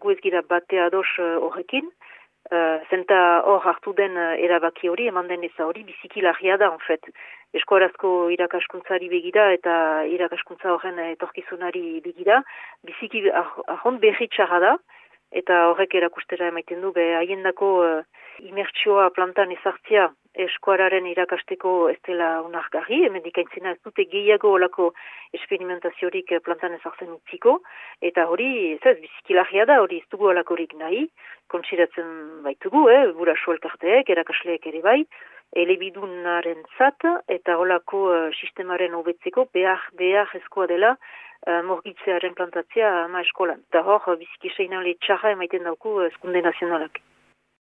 gu ez gira batea ados horrekin, uh, zenta hor hartu den erabaki hori, eman den eza hori, biziki lagia da, en fet. Eskoarazko irakaskuntzari begira eta irakaskuntza horren etorkizunari begira, biziki ahont berri txarra da, eta horrek erakustera emaiten du, be haiendako uh, imertsioa plantan ezartzia eskuararen irakasteko ez dela unargarri, hemen dikaintzina ez dute gehiago olako esperimentaziorik plantan ezartzen utziko, eta hori, ez bizikilagia da, hori ez dugu olakorik nahi, kontsiratzen baitugu, eh, bura suelkarteek, erakasleek ere bai, elebidunaren zat, eta olako uh, sistemaren hobetzeko behar, behar ezkoa dela, uh, morgitzearen plantatzea ama eskolan. Eta hor, biziki seinan txarra emaiten dauku eskunde nazionalak.